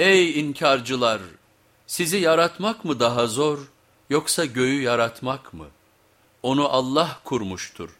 Ey inkarcılar! Sizi yaratmak mı daha zor yoksa göğü yaratmak mı? Onu Allah kurmuştur.